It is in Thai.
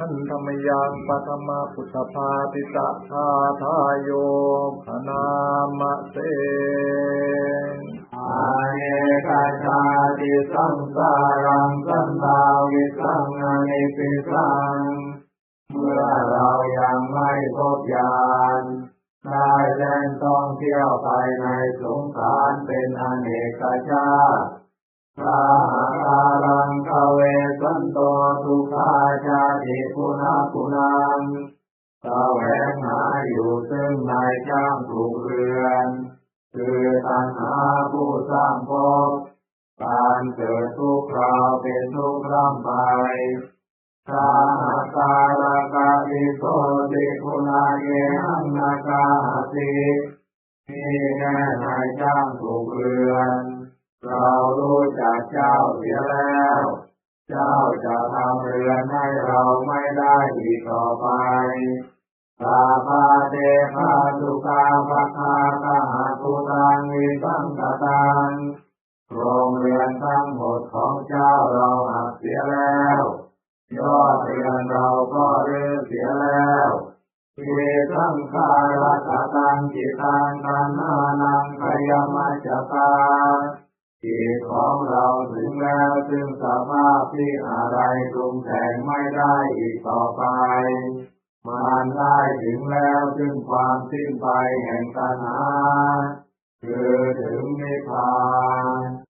ท่านธรรมยังปัตมาพุทธภาติตะทาทายโยขนามะเตอาเนกาชาติสังสารังสันตาวิสังอนิปิสัง เมื่อเรายังไม่พบญาณได้แล่นท่องเที่ยวไปในสงสารเป็นอเนกชาติพระหารังคเวสันโตทุกขาชา ติปุนาปุนังแสวงหาอยู่ซึ่งในช่างถูกเรือน คือตัณหาผู้สร้างภพการเกิดทุกคราวเป็นทุกข์ร่ำไปสาการกาอิโสติปุนาเยหังนากาตินี่แน่นายช่างถูกเรือน เรารู้จักเจ้าเสียแล้ว จ้าจะทำเรือนให้เราไม่ได้อีกต่อไปสาพาเตภาสุกาภาคาคาหาตุตังวิสังกตังโรงเรือนทั้งหมดของเจ้าเราหักเสียแล้ว ยอดเรือนเราก็เรื้อเสียแล้วเวสังคารัตตังจิตังกันนานังขยมัจจตา จิตของเราถึงแล้วซึ่งสภาพที่อะไรปรุงแต่งไม่ได้อีกต่อไป มันได้ถึงแล้วซึ่งความสิ้นไปแห่งตัณหาคือถึงนิพพาน